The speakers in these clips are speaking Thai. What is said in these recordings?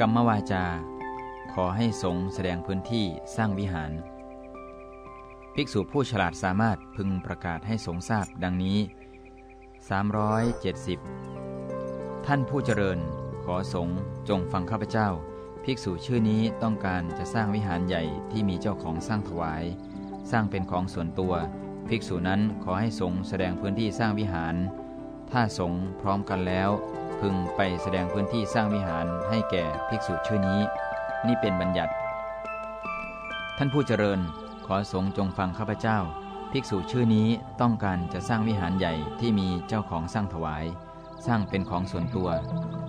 กรรมวาจา ขอให้สงแสดงพื้นที่สร้างวิหาร ภิกษุผู้ฉลาดสามารถพึงประกาศให้สงทราบดังนี้ 370 ท่านผู้เจริญ ขอสงจงฟังข้าพเจ้า ภิกษุชื่อนี้ต้องการจะสร้างวิหารใหญ่ที่มีเจ้าของสร้างถวาย สร้างเป็นของส่วนตัว ภิกษุนั้นขอให้สงแสดงพื้นที่สร้างวิหาร ถ้าสงพร้อมกันแล้ว พึงไปแสดงพื้นที่สร้างวิหารให้แก่ภิกษุชื่อนี้ นี่เป็นบัญญัติ ท่านผู้เจริญขอสงฆ์จงฟังข้าพเจ้า ภิกษุชื่อนี้ต้องการจะสร้างวิหารใหญ่ที่มีเจ้าของสร้างถวาย สร้างเป็นของส่วนตัว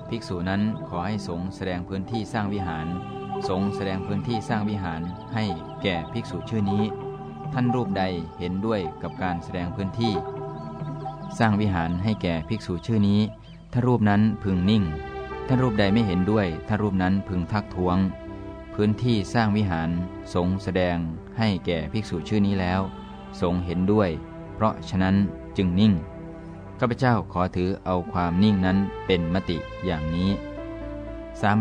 ภิกษุนั้นขอให้สงฆ์แสดงพื้นที่สร้างวิหาร สงฆ์แสดงพื้นที่สร้างวิหารให้แก่ภิกษุชื่อนี้ ท่านรูปใดเห็นด้วยกับการแสดงพื้นที่ สร้างวิหารให้แก่ภิกษุชื่อนี้ ถ้ารูปนั้นพึงนิ่ง ถ้ารูปใดไม่เห็นด้วย ถ้ารูปนั้นพึงทักท้วง พื้นที่สร้างวิหารสงแสดงให้แก่ภิกษุชื่อนี้แล้ว สงเห็นด้วย เพราะฉะนั้นจึงนิ่งข้าพเจ้าขอถือเอาความนิ่งนั้นเป็นมติอย่างนี้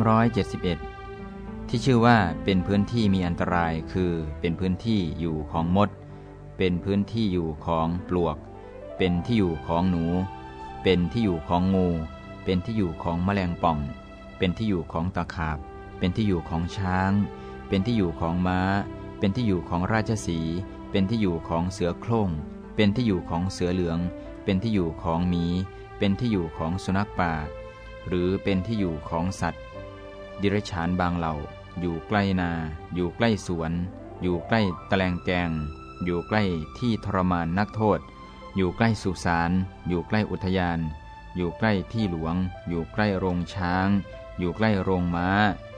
371 ที่ชื่อว่าเป็นพื้นที่มีอันตรายคือเป็นพื้นที่อยู่ของมด เป็นพื้นที่อยู่ของปลวก เป็นที่อยู่ของหนู เป็นที่อยู่ของงู เป็นที่อยู่ของแมลงป่อง เป็นที่อยู่ของตะขาบ เป็นที่อยู่ของช้าง เป็นที่อยู่ของม้า เป็นที่อยู่ของราชสี เป็นที่อยู่ของเสือโคร่ง เป็นที่อยู่ของเสือเหลือง เป็นที่อยู่ของหมี เป็นที่อยู่ของสุนัขป่า หรือเป็นที่อยู่ของสัตว์ ดิรฉานบางเหล่า อยู่ใกล้นา อยู่ใกล้สวน อยู่ใกล้ตะแลงแกง อยู่ใกล้ที่ทรมานนักโทษ อยู่ใกล้สุสาน อยู่ใกล้อุทยาน อยู่ใกล้ที่หลวง อยู่ใกล้โรงช้าง อยู่ใกล้โรงม้า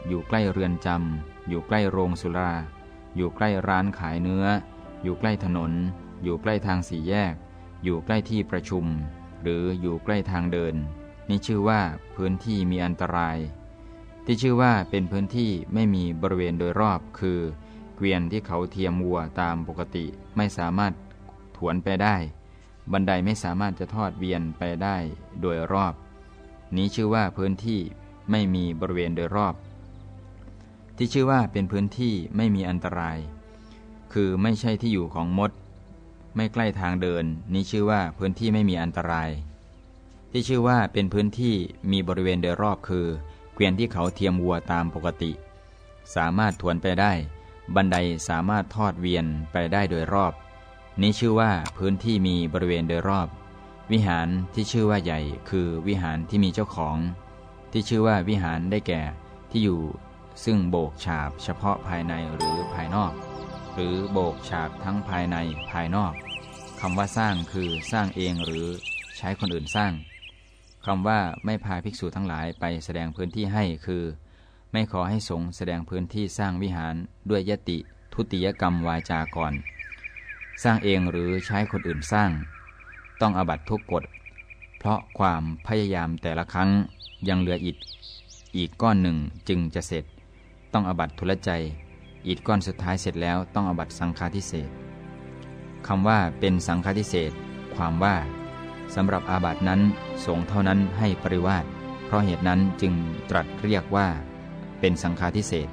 อยู่ใกล้เรือนจำ อยู่ใกล้โรงสุรา อยู่ใกล้ร้านขายเนื้อ อยู่ใกล้ถนน อยู่ใกล้ทางสี่แยก อยู่ใกล้ที่ประชุม หรืออยู่ใกล้ทางเดิน นี่ชื่อว่าพื้นที่มีอันตราย ที่ชื่อว่าเป็นพื้นที่ไม่มีบริเวณโดยรอบคือเกวียนที่เขาเทียมวัวตามปกติไม่สามารถถวนไปได้ บันไดไม่สามารถจะทอดเวียนไปได้โดยรอบ นี้ชื่อว่าพื้นที่ไม่มีบริเวณโดยรอบ ที่ชื่อว่าเป็นพื้นที่ไม่มีอันตราย คือไม่ใช่ที่อยู่ของมด ไม่ใกล้ทางเดิน นี้ชื่อว่าพื้นที่ไม่มีอันตราย ที่ชื่อว่าเป็นพื้นที่มีบริเวณโดยรอบคือเกวียนที่เขาเทียมวัวตามปกติ สามารถถวนไปได้ บันไดสามารถทอดเวียนไปได้โดยรอบ นี้ชื่อว่าพื้นที่มีบริเวณโดยรอบ วิหารที่ชื่อว่าใหญ่ คือวิหารที่มีเจ้าของ ที่ชื่อว่าวิหารได้แก่ที่อยู่ซึ่งโบกฉาบเฉพาะภายในหรือภายนอก หรือโบกฉาบทั้งภายในภายนอกคำว่าสร้างคือสร้างเองหรือใช้คนอื่นสร้างคำว่าไม่พาภิกษุทั้งหลายไปแสดงพื้นที่ให้คือ ไม่ขอให้สงฆ์แสดงพื้นที่สร้างวิหารด้วยยติทุติยกรรมวาจาก่อน สร้างเองหรือใช้คนอื่นสร้าง ต้องอบัตทุกกฎ เพราะความพยายามแต่ละครั้งยังเหลืออิฐอีกก้อนหนึ่งจึงจะเสร็จ ต้องอบัตทุลใจ อิฐก้อนสุดท้ายเสร็จแล้วต้องอบัตสังฆาทิเศษคำว่าเป็นสังฆาทิเศษความว่าสำหรับอาบัตินั้นสงเท่านั้นให้ปริวาสเพราะเหตุนั้นจึงตรัสเรียกว่า เป็นสังฆาทิเศษ